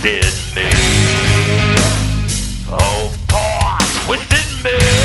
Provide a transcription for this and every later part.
twisted me. Oh, poor twisted me.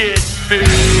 Mistreated me.